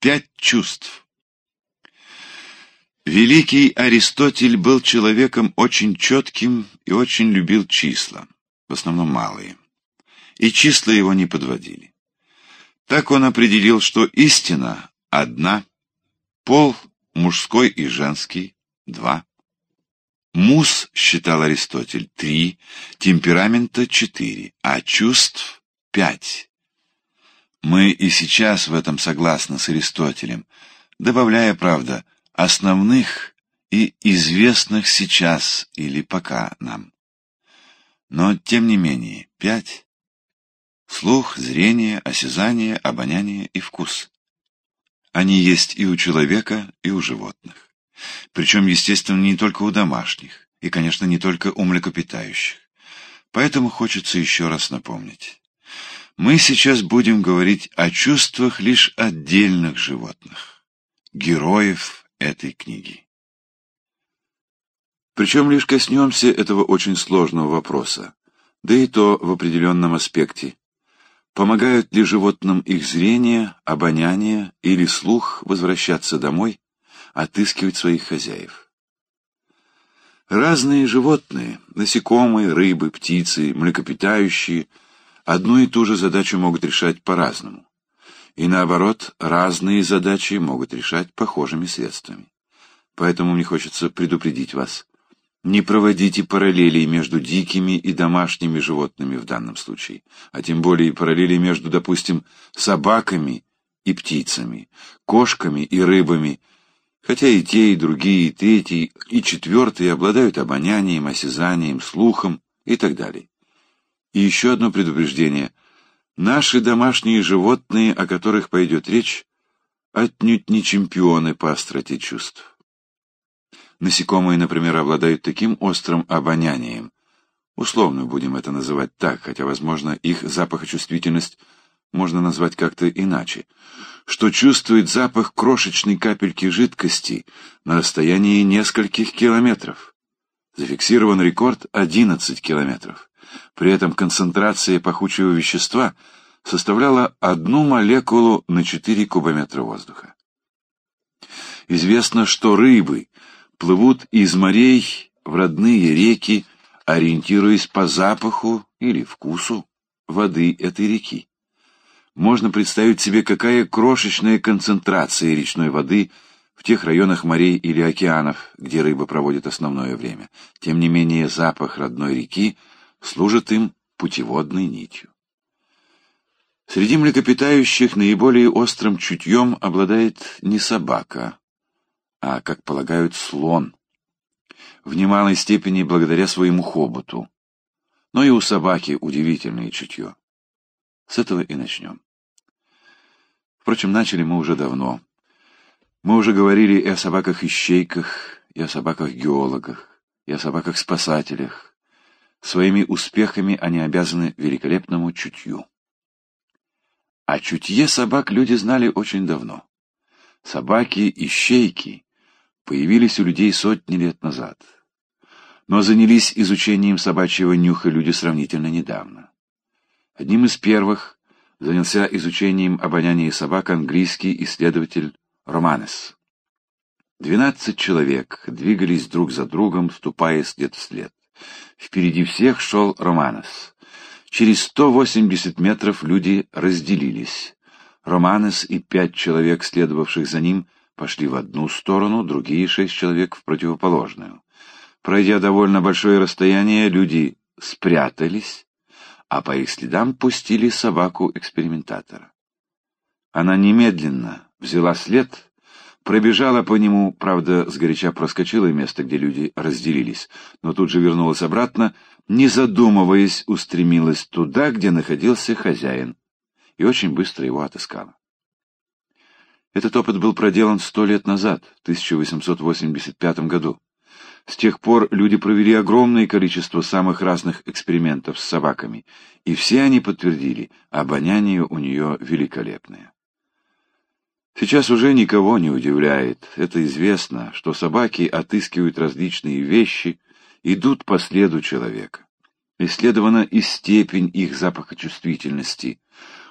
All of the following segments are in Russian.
Пять чувств. Великий Аристотель был человеком очень четким и очень любил числа, в основном малые. И числа его не подводили. Так он определил, что истина одна, пол мужской и женский два, мус, считал Аристотель, три, темперамента четыре, а чувств пять. Мы и сейчас в этом согласны с Аристотелем, добавляя, правда, основных и известных сейчас или пока нам. Но, тем не менее, пять — слух, зрение, осязание, обоняние и вкус. Они есть и у человека, и у животных. Причем, естественно, не только у домашних, и, конечно, не только у млекопитающих. Поэтому хочется еще раз напомнить. Мы сейчас будем говорить о чувствах лишь отдельных животных, героев этой книги. Причем лишь коснемся этого очень сложного вопроса, да и то в определенном аспекте. Помогают ли животным их зрение, обоняние или слух возвращаться домой, отыскивать своих хозяев? Разные животные, насекомые, рыбы, птицы, млекопитающие, одну и ту же задачу могут решать по-разному. И наоборот, разные задачи могут решать похожими средствами. Поэтому мне хочется предупредить вас. Не проводите параллелей между дикими и домашними животными в данном случае, а тем более параллели между, допустим, собаками и птицами, кошками и рыбами, хотя и те, и другие, и третий, и четвертый обладают обонянием, осязанием, слухом и так далее. И еще одно предупреждение — Наши домашние животные, о которых пойдет речь, отнюдь не чемпионы по остроте чувств. Насекомые, например, обладают таким острым обонянием, условно будем это называть так, хотя, возможно, их запахочувствительность можно назвать как-то иначе, что чувствует запах крошечной капельки жидкости на расстоянии нескольких километров. Зафиксирован рекорд 11 километров. При этом концентрация пахучего вещества составляла одну молекулу на 4 кубометра воздуха. Известно, что рыбы плывут из морей в родные реки, ориентируясь по запаху или вкусу воды этой реки. Можно представить себе, какая крошечная концентрация речной воды в тех районах морей или океанов, где рыба проводит основное время. Тем не менее, запах родной реки служит им путеводной нитью. Среди млекопитающих наиболее острым чутьем обладает не собака, а, как полагают, слон, в немалой степени благодаря своему хоботу. Но и у собаки удивительное чутье. С этого и начнем. Впрочем, начали мы уже давно. Мы уже говорили и о собаках-ищейках, и о собаках-геологах, и о собаках-спасателях, Своими успехами они обязаны великолепному чутью. А чутье собак люди знали очень давно. Собаки и щейки появились у людей сотни лет назад. Но занялись изучением собачьего нюха люди сравнительно недавно. Одним из первых занялся изучением обоняния собак английский исследователь Романес. Двенадцать человек двигались друг за другом, ступая след в след. Впереди всех шел Романес. Через 180 метров люди разделились. Романес и пять человек, следовавших за ним, пошли в одну сторону, другие шесть человек в противоположную. Пройдя довольно большое расстояние, люди спрятались, а по их следам пустили собаку-экспериментатора. Она немедленно взяла след Пробежала по нему, правда, сгоряча проскочила место, где люди разделились, но тут же вернулась обратно, не задумываясь, устремилась туда, где находился хозяин, и очень быстро его отыскала. Этот опыт был проделан сто лет назад, в 1885 году. С тех пор люди провели огромное количество самых разных экспериментов с собаками, и все они подтвердили, обоняние у нее великолепное. Сейчас уже никого не удивляет, это известно, что собаки отыскивают различные вещи, идут по следу человека. Исследована и степень их запахочувствительности.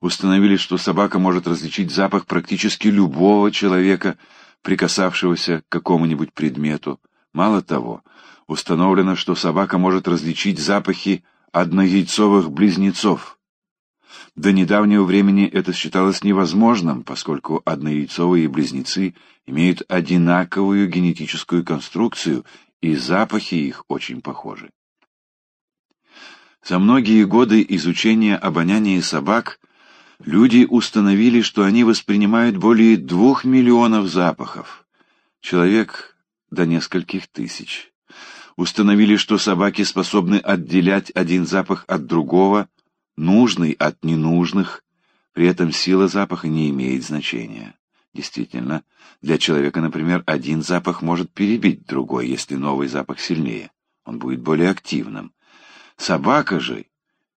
Установили, что собака может различить запах практически любого человека, прикасавшегося к какому-нибудь предмету. Мало того, установлено, что собака может различить запахи однояйцовых близнецов. До недавнего времени это считалось невозможным, поскольку однояйцовые близнецы имеют одинаковую генетическую конструкцию, и запахи их очень похожи. За многие годы изучения обоняния собак люди установили, что они воспринимают более двух миллионов запахов. Человек до нескольких тысяч. Установили, что собаки способны отделять один запах от другого, нужный от ненужных, при этом сила запаха не имеет значения. Действительно, для человека, например, один запах может перебить другой, если новый запах сильнее. Он будет более активным. Собака же,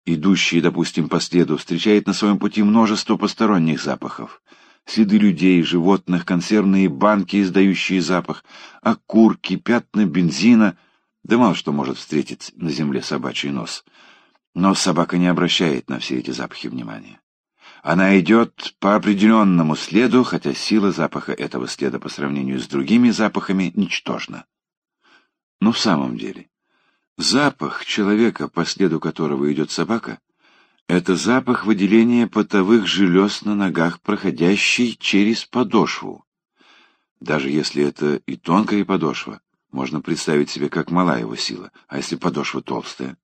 идущая, допустим, по следу, встречает на своем пути множество посторонних запахов. Следы людей, животных, консервные банки, издающие запах, окурки, пятна бензина. Да мало что может встретить на земле собачий нос. Но собака не обращает на все эти запахи внимания. Она идет по определенному следу, хотя сила запаха этого следа по сравнению с другими запахами ничтожна. Но в самом деле, запах человека, по следу которого идет собака, это запах выделения потовых желез на ногах, проходящий через подошву. Даже если это и тонкая подошва, можно представить себе, как мала его сила, а если подошва толстая.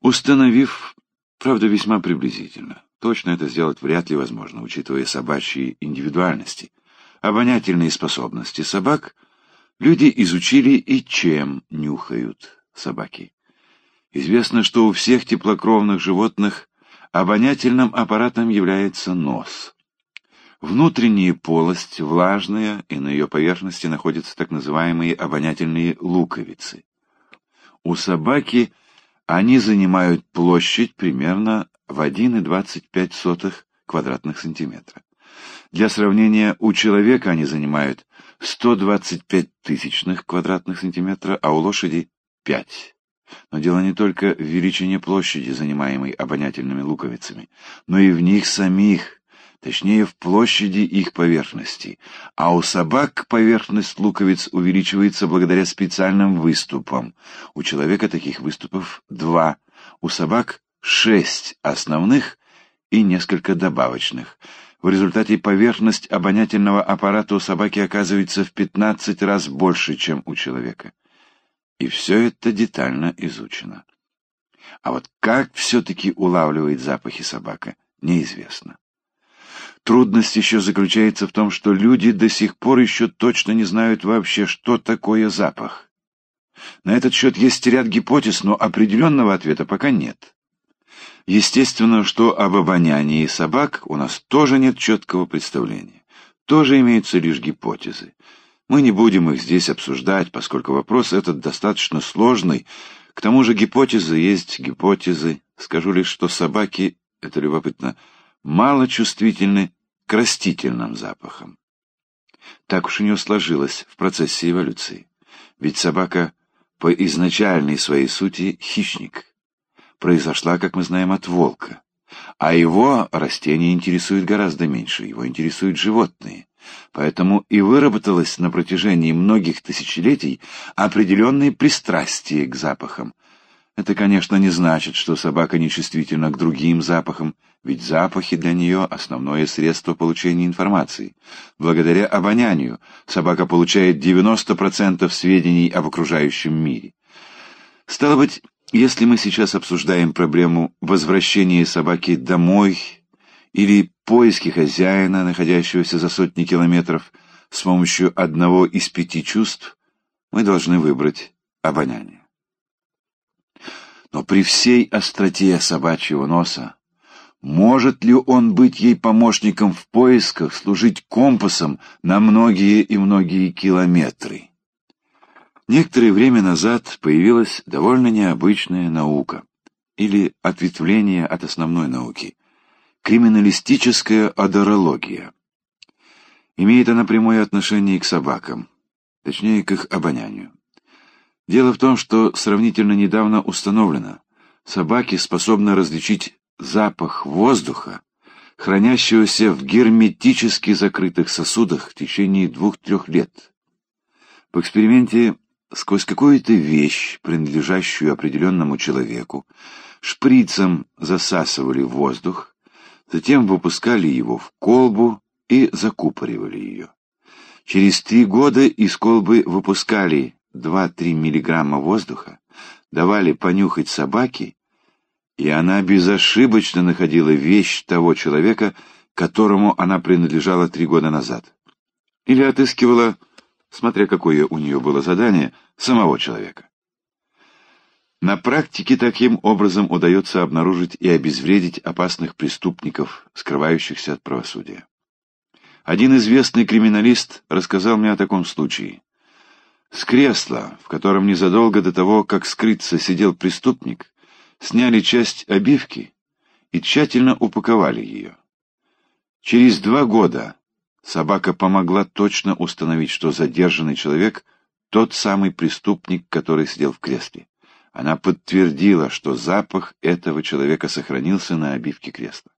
Установив, правда, весьма приблизительно, Точно это сделать вряд ли возможно, учитывая собачьи индивидуальности. Обонятельные способности собак люди изучили и чем нюхают собаки. Известно, что у всех теплокровных животных обонятельным аппаратом является нос. Внутренняя полость влажная, и на ее поверхности находятся так называемые обонятельные луковицы. У собаки они занимают площадь примерно в 1,25 квадратных сантиметра. Для сравнения, у человека они занимают 125 тысячных квадратных сантиметра, а у лошади — 5. Но дело не только в величине площади, занимаемой обонятельными луковицами, но и в них самих, точнее в площади их поверхности. А у собак поверхность луковиц увеличивается благодаря специальным выступам. У человека таких выступов два, у собак шесть основных и несколько добавочных. В результате поверхность обонятельного аппарата у собаки оказывается в 15 раз больше, чем у человека. И все это детально изучено. А вот как все-таки улавливает запахи собака, неизвестно. Трудность еще заключается в том, что люди до сих пор еще точно не знают вообще, что такое запах. На этот счет есть ряд гипотез, но определенного ответа пока нет. Естественно, что об обонянии собак у нас тоже нет четкого представления. Тоже имеются лишь гипотезы. Мы не будем их здесь обсуждать, поскольку вопрос этот достаточно сложный. К тому же гипотезы есть гипотезы. Скажу лишь, что собаки, это любопытно, мало чувствительны к растительным запахам. Так уж у нее сложилось в процессе эволюции. Ведь собака по изначальной своей сути хищник произошла, как мы знаем, от волка. А его растения интересуют гораздо меньше, его интересуют животные. Поэтому и выработалось на протяжении многих тысячелетий определенные пристрастие к запахам. Это, конечно, не значит, что собака нечувствительна к другим запахам, ведь запахи для нее — основное средство получения информации. Благодаря обонянию собака получает 90% сведений об окружающем мире. Стало быть, если мы сейчас обсуждаем проблему возвращения собаки домой или поиски хозяина, находящегося за сотни километров, с помощью одного из пяти чувств, мы должны выбрать обоняние. Но при всей остроте собачьего носа, может ли он быть ей помощником в поисках, служить компасом на многие и многие километры? Некоторое время назад появилась довольно необычная наука, или ответвление от основной науки – криминалистическая одорология. Имеет она прямое отношение к собакам, точнее, к их обонянию. Дело в том, что сравнительно недавно установлено, собаки способны различить запах воздуха, хранящегося в герметически закрытых сосудах в течение двух-трех лет. В эксперименте сквозь какую-то вещь, принадлежащую определенному человеку, шприцем засасывали воздух, затем выпускали его в колбу и закупоривали ее. Через три года из колбы выпускали 2-3 миллиграмма воздуха, давали понюхать собаке, и она безошибочно находила вещь того человека, которому она принадлежала три года назад. Или отыскивала, смотря какое у нее было задание, самого человека. На практике таким образом удается обнаружить и обезвредить опасных преступников, скрывающихся от правосудия. Один известный криминалист рассказал мне о таком случае. С кресла, в котором незадолго до того, как скрыться, сидел преступник, сняли часть обивки и тщательно упаковали ее. Через два года собака помогла точно установить, что задержанный человек — тот самый преступник, который сидел в кресле. Она подтвердила, что запах этого человека сохранился на обивке кресла.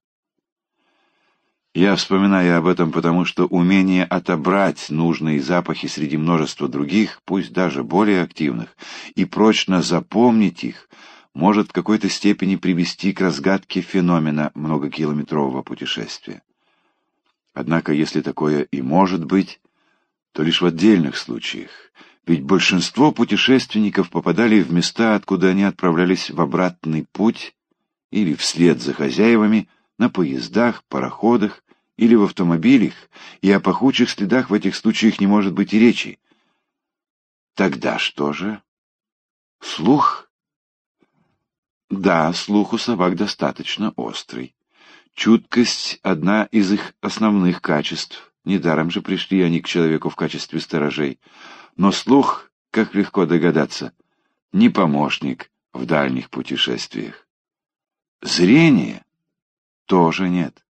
Я вспоминаю об этом, потому что умение отобрать нужные запахи среди множества других, пусть даже более активных, и прочно запомнить их, может в какой-то степени привести к разгадке феномена многокилометрового путешествия. Однако, если такое и может быть, то лишь в отдельных случаях, ведь большинство путешественников попадали в места, откуда они отправлялись в обратный путь или вслед за хозяевами, на поездах, пароходах или в автомобилях, и о пахучих следах в этих случаях не может быть и речи. Тогда что же? Слух? Да, слух у собак достаточно острый. Чуткость — одна из их основных качеств. Недаром же пришли они к человеку в качестве сторожей. Но слух, как легко догадаться, не помощник в дальних путешествиях. Зрение тоже нет.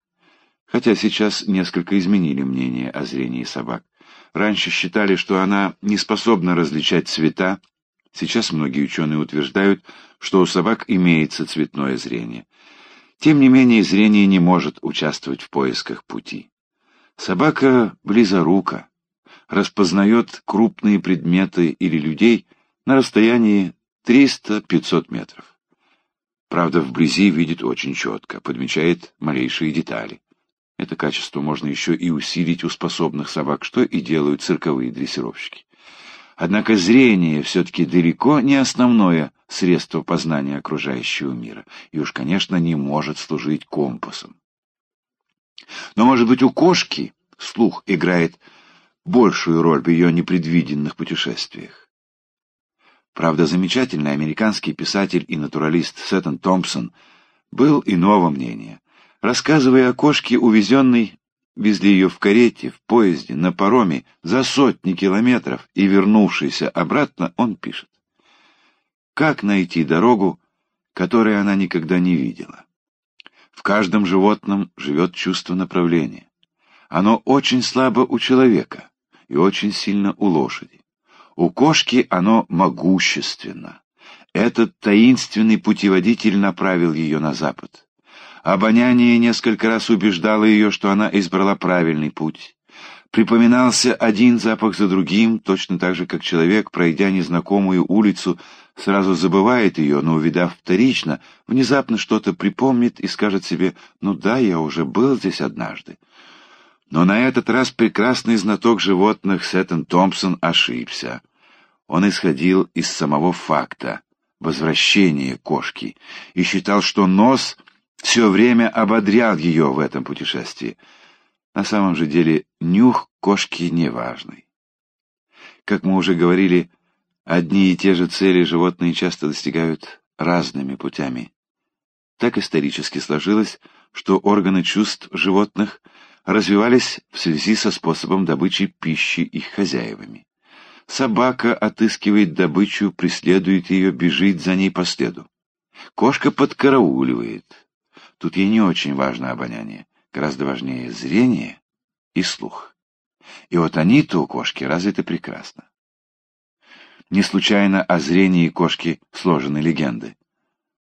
Хотя сейчас несколько изменили мнение о зрении собак. Раньше считали, что она не способна различать цвета. Сейчас многие ученые утверждают, что у собак имеется цветное зрение. Тем не менее, зрение не может участвовать в поисках пути. Собака близорука, распознает крупные предметы или людей на расстоянии 300-500 метров. Правда, вблизи видит очень четко, подмечает малейшие детали. Это качество можно еще и усилить у способных собак, что и делают цирковые дрессировщики. Однако зрение все-таки далеко не основное средство познания окружающего мира, и уж, конечно, не может служить компасом. Но, может быть, у кошки слух играет большую роль в ее непредвиденных путешествиях. Правда, замечательный американский писатель и натуралист Сеттон Томпсон был иного мнения. Рассказывая о кошке, увезенной, везли ее в карете, в поезде, на пароме за сотни километров и вернувшейся обратно, он пишет. Как найти дорогу, которой она никогда не видела? В каждом животном живет чувство направления. Оно очень слабо у человека и очень сильно у лошади. У кошки оно могущественно. Этот таинственный путеводитель направил ее на запад. Обоняние несколько раз убеждало ее, что она избрала правильный путь. Припоминался один запах за другим, точно так же, как человек, пройдя незнакомую улицу, сразу забывает ее, но, увидав вторично, внезапно что-то припомнит и скажет себе «Ну да, я уже был здесь однажды». Но на этот раз прекрасный знаток животных Сеттон Томпсон ошибся. Он исходил из самого факта возвращения кошки и считал, что нос все время ободрял ее в этом путешествии. На самом же деле нюх кошки неважный. Как мы уже говорили, одни и те же цели животные часто достигают разными путями. Так исторически сложилось, что органы чувств животных развивались в связи со способом добычи пищи их хозяевами. Собака отыскивает добычу, преследует ее, бежит за ней по следу. Кошка подкарауливает. Тут ей не очень важно обоняние, гораздо важнее зрение и слух. И вот они-то у кошки развиты прекрасно. Не случайно о зрении кошки сложены легенды.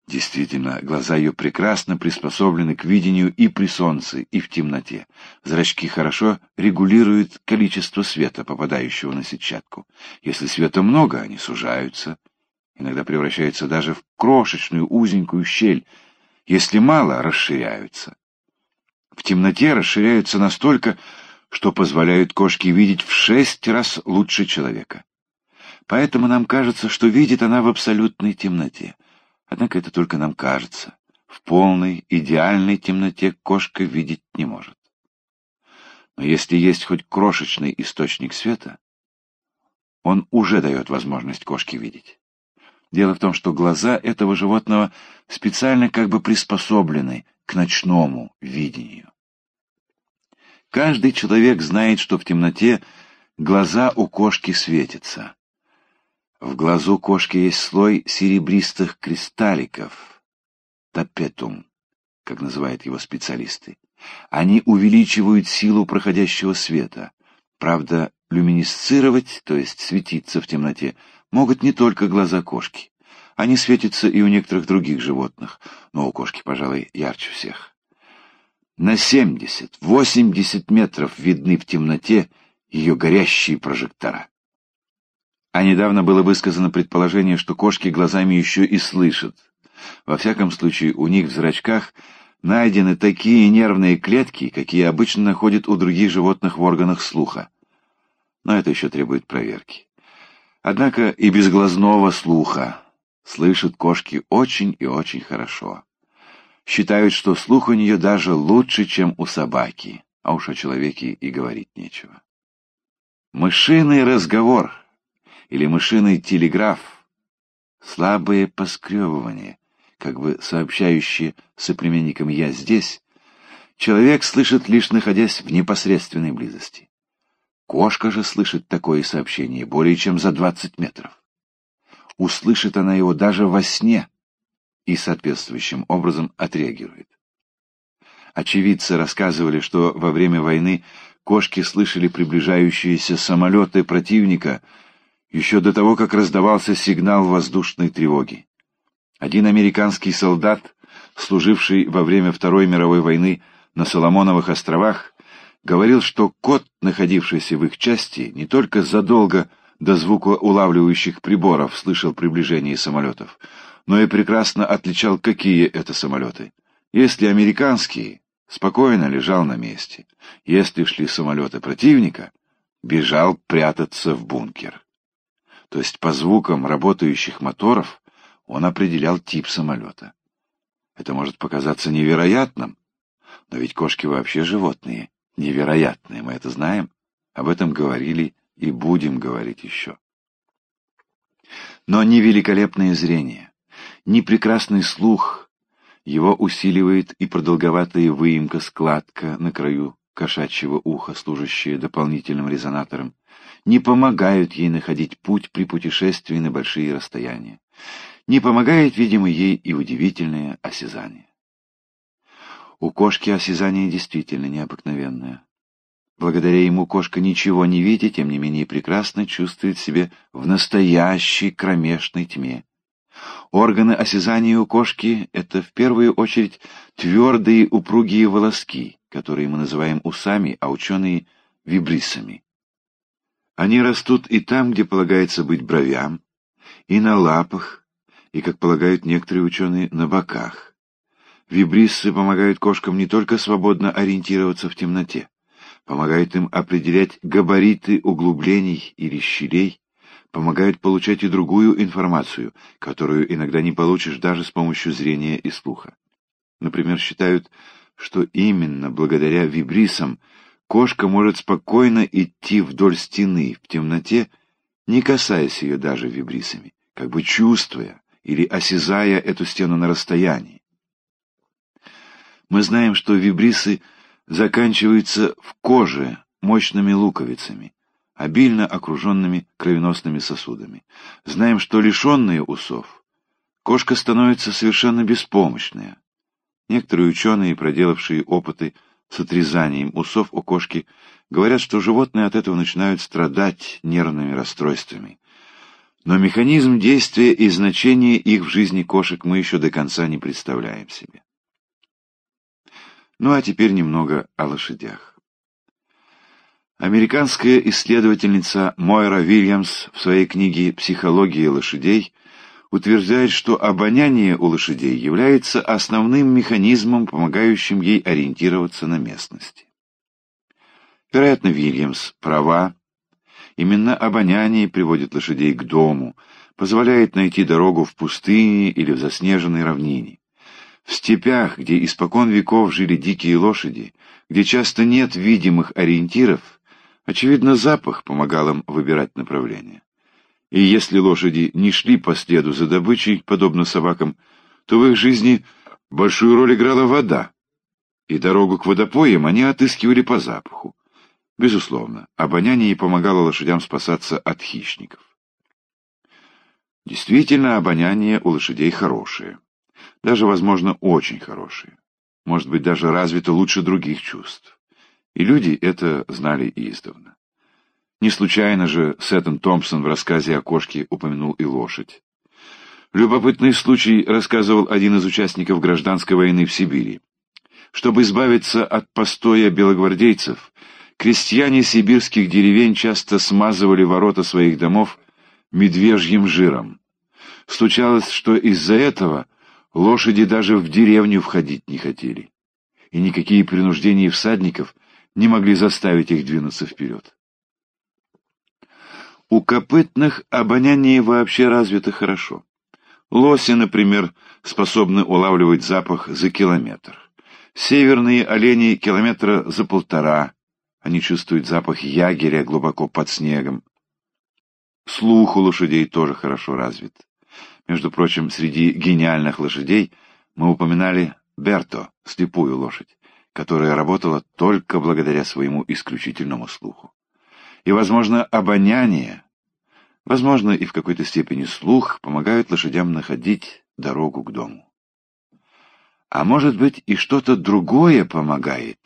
Действительно, глаза ее прекрасно приспособлены к видению и при солнце, и в темноте. Зрачки хорошо регулируют количество света, попадающего на сетчатку. Если света много, они сужаются, иногда превращаются даже в крошечную узенькую щель. Если мало, расширяются. В темноте расширяются настолько, что позволяют кошке видеть в шесть раз лучше человека. Поэтому нам кажется, что видит она в абсолютной темноте. Однако это только нам кажется. В полной, идеальной темноте кошка видеть не может. Но если есть хоть крошечный источник света, он уже дает возможность кошке видеть. Дело в том, что глаза этого животного специально как бы приспособлены к ночному видению. Каждый человек знает, что в темноте глаза у кошки светятся. В глазу кошки есть слой серебристых кристалликов, тапетум, как называют его специалисты. Они увеличивают силу проходящего света. Правда, люминесцировать, то есть светиться в темноте, могут не только глаза кошки. Они светятся и у некоторых других животных, но у кошки, пожалуй, ярче всех. На 70-80 метров видны в темноте ее горящие прожектора. А недавно было высказано предположение, что кошки глазами еще и слышат. Во всяком случае, у них в зрачках найдены такие нервные клетки, какие обычно находят у других животных в органах слуха. Но это еще требует проверки. Однако и без глазного слуха слышат кошки очень и очень хорошо. Считают, что слух у нее даже лучше, чем у собаки, а уж о человеке и говорить нечего. Мышиный разговор — или мышиный телеграф, слабое поскребывание, как бы сообщающее соплеменникам «я здесь», человек слышит, лишь находясь в непосредственной близости. Кошка же слышит такое сообщение более чем за 20 метров. Услышит она его даже во сне и соответствующим образом отреагирует. Очевидцы рассказывали, что во время войны кошки слышали приближающиеся самолеты противника — еще до того, как раздавался сигнал воздушной тревоги. Один американский солдат, служивший во время Второй мировой войны на Соломоновых островах, говорил, что кот, находившийся в их части, не только задолго до звукоулавливающих приборов слышал приближение самолетов, но и прекрасно отличал, какие это самолеты. Если американские, спокойно лежал на месте. Если шли самолеты противника, бежал прятаться в бункер то есть по звукам работающих моторов, он определял тип самолета. Это может показаться невероятным, но ведь кошки вообще животные, невероятные, мы это знаем, об этом говорили и будем говорить еще. Но ни великолепное зрение, ни прекрасный слух его усиливает и продолговатая выемка-складка на краю кошачьего уха, служащая дополнительным резонатором, не помогают ей находить путь при путешествии на большие расстояния. Не помогает, видимо, ей и удивительное осязание. У кошки осязание действительно необыкновенное. Благодаря ему кошка ничего не видит, тем не менее прекрасно чувствует себя в настоящей кромешной тьме. Органы осязания у кошки — это в первую очередь твердые упругие волоски, которые мы называем усами, а ученые — вибрисами. Они растут и там, где полагается быть бровям, и на лапах, и, как полагают некоторые ученые, на боках. Вибриссы помогают кошкам не только свободно ориентироваться в темноте, помогают им определять габариты углублений или щелей, помогают получать и другую информацию, которую иногда не получишь даже с помощью зрения и слуха. Например, считают, что именно благодаря вибрисам Кошка может спокойно идти вдоль стены в темноте, не касаясь ее даже вибрисами, как бы чувствуя или осязая эту стену на расстоянии. Мы знаем, что вибрисы заканчиваются в коже мощными луковицами, обильно окруженными кровеносными сосудами. Знаем, что лишенные усов, кошка становится совершенно беспомощная. Некоторые ученые, проделавшие опыты с отрезанием усов у кошки, говорят, что животные от этого начинают страдать нервными расстройствами. Но механизм действия и значение их в жизни кошек мы еще до конца не представляем себе. Ну а теперь немного о лошадях. Американская исследовательница Мойра Вильямс в своей книге «Психология лошадей» утверждает, что обоняние у лошадей является основным механизмом, помогающим ей ориентироваться на местности. Вероятно, Вильямс права. Именно обоняние приводит лошадей к дому, позволяет найти дорогу в пустыне или в заснеженной равнине. В степях, где испокон веков жили дикие лошади, где часто нет видимых ориентиров, очевидно, запах помогал им выбирать направление. И если лошади не шли по следу за добычей, подобно собакам, то в их жизни большую роль играла вода, и дорогу к водопоям они отыскивали по запаху. Безусловно, обоняние помогало лошадям спасаться от хищников. Действительно, обоняние у лошадей хорошее. Даже, возможно, очень хорошее. Может быть, даже развито лучше других чувств. И люди это знали издавна. Не случайно же Сеттон Томпсон в рассказе о кошке упомянул и лошадь. Любопытный случай рассказывал один из участников гражданской войны в Сибири. Чтобы избавиться от постоя белогвардейцев, крестьяне сибирских деревень часто смазывали ворота своих домов медвежьим жиром. Случалось, что из-за этого лошади даже в деревню входить не хотели, и никакие принуждения всадников не могли заставить их двинуться вперед. У копытных обоняние вообще развито хорошо. Лоси, например, способны улавливать запах за километр. Северные олени километра за полтора. Они чувствуют запах ягеря глубоко под снегом. Слух у лошадей тоже хорошо развит. Между прочим, среди гениальных лошадей мы упоминали Берто, слепую лошадь, которая работала только благодаря своему исключительному слуху. И, возможно, обоняние, возможно, и в какой-то степени слух помогают лошадям находить дорогу к дому. А может быть, и что-то другое помогает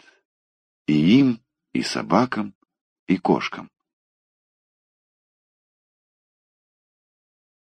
и им, и собакам, и кошкам.